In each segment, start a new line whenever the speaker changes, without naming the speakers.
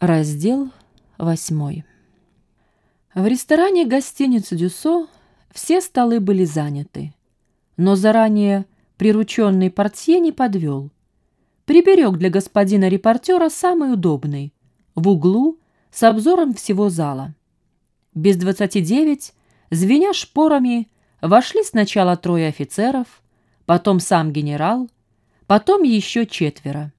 Раздел восьмой. В ресторане гостиницы «Дюсо» все столы были заняты, но заранее прирученный портье не подвел. Приберег для господина репортера самый удобный, в углу, с обзором всего зала. Без двадцати девять, звеня шпорами, вошли сначала трое офицеров, потом сам генерал, потом еще четверо.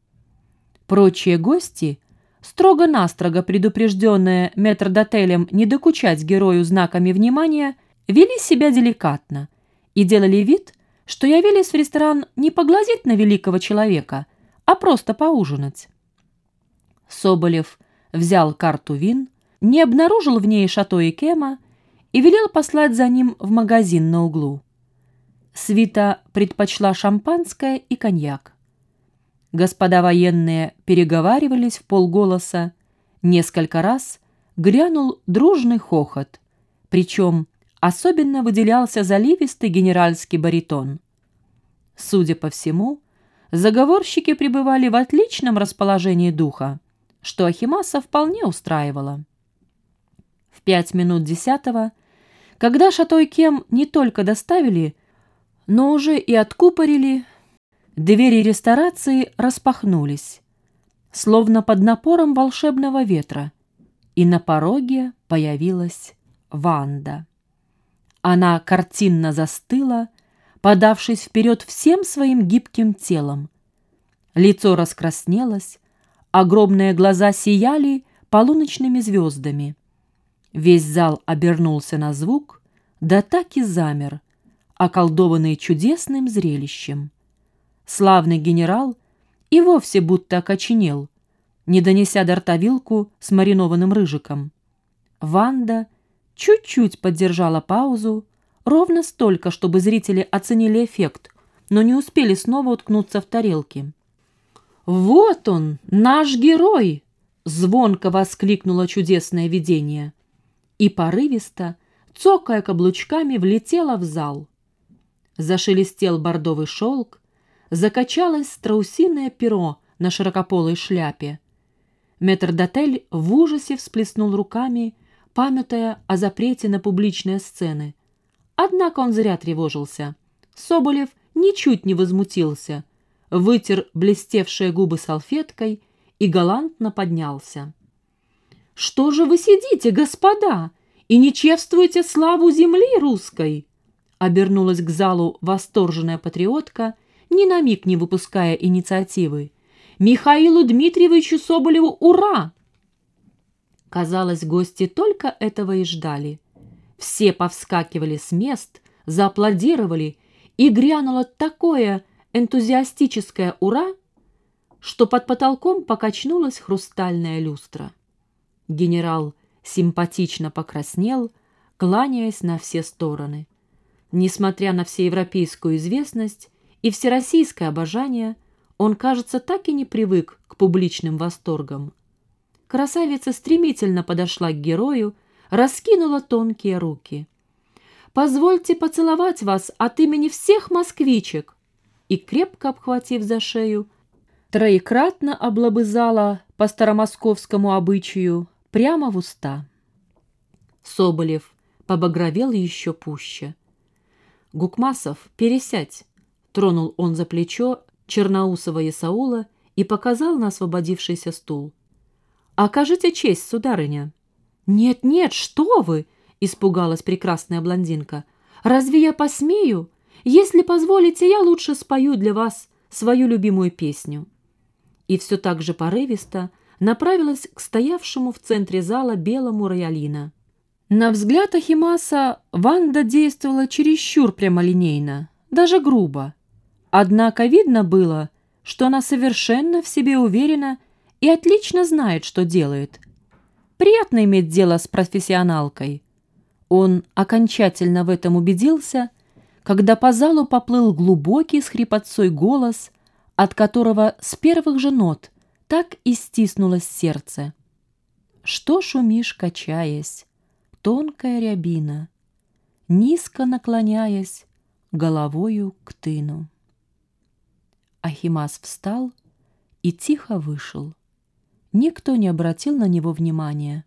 Прочие гости — строго-настрого предупрежденные метрдотелем не докучать герою знаками внимания, вели себя деликатно и делали вид, что явились в ресторан не поглазеть на великого человека, а просто поужинать. Соболев взял карту вин, не обнаружил в ней шато и кема и велел послать за ним в магазин на углу. Свита предпочла шампанское и коньяк. Господа военные переговаривались в полголоса. Несколько раз грянул дружный хохот, причем особенно выделялся заливистый генеральский баритон. Судя по всему, заговорщики пребывали в отличном расположении духа, что Ахимаса вполне устраивало. В пять минут десятого, когда Шатой Кем не только доставили, но уже и откупорили, Двери ресторации распахнулись, словно под напором волшебного ветра, и на пороге появилась Ванда. Она картинно застыла, подавшись вперед всем своим гибким телом. Лицо раскраснелось, огромные глаза сияли полуночными звездами. Весь зал обернулся на звук, да так и замер, околдованный чудесным зрелищем славный генерал и вовсе будто окоченел, не донеся до рта вилку с маринованным рыжиком. Ванда чуть-чуть поддержала паузу, ровно столько, чтобы зрители оценили эффект, но не успели снова уткнуться в тарелки. «Вот он, наш герой!» — звонко воскликнуло чудесное видение. И порывисто, цокая каблучками, влетела в зал. Зашелестел бордовый шелк, закачалось страусиное перо на широкополой шляпе. Метрдотель в ужасе всплеснул руками, памятая о запрете на публичные сцены. Однако он зря тревожился. Соболев ничуть не возмутился, вытер блестевшие губы салфеткой и галантно поднялся. «Что же вы сидите, господа, и не чествуете славу земли русской?» Обернулась к залу восторженная патриотка — ни на миг не выпуская инициативы. «Михаилу Дмитриевичу Соболеву ура!» Казалось, гости только этого и ждали. Все повскакивали с мест, зааплодировали, и грянуло такое энтузиастическое «ура», что под потолком покачнулась хрустальная люстра. Генерал симпатично покраснел, кланяясь на все стороны. Несмотря на всеевропейскую известность, и всероссийское обожание, он, кажется, так и не привык к публичным восторгам. Красавица стремительно подошла к герою, раскинула тонкие руки. «Позвольте поцеловать вас от имени всех москвичек!» И, крепко обхватив за шею, троекратно облобызала по старомосковскому обычаю прямо в уста. Соболев побагровел еще пуще. «Гукмасов, пересядь!» Тронул он за плечо черноусого Исаула и показал на освободившийся стул. «Окажите честь, сударыня». «Нет-нет, что вы!» — испугалась прекрасная блондинка. «Разве я посмею? Если позволите, я лучше спою для вас свою любимую песню». И все так же порывисто направилась к стоявшему в центре зала белому роялина. На взгляд Ахимаса Ванда действовала чересчур прямолинейно, даже грубо. Однако видно было, что она совершенно в себе уверена и отлично знает, что делает. Приятно иметь дело с профессионалкой. Он окончательно в этом убедился, когда по залу поплыл глубокий с хрипотцой голос, от которого с первых же нот так и стиснулось сердце. Что шумишь, качаясь, тонкая рябина, низко наклоняясь головою к тыну. Ахимас встал и тихо вышел. Никто не обратил на него внимания.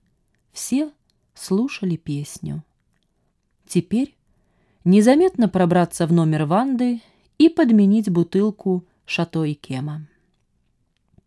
Все слушали песню. Теперь незаметно пробраться в номер Ванды и подменить бутылку Шато и Кема.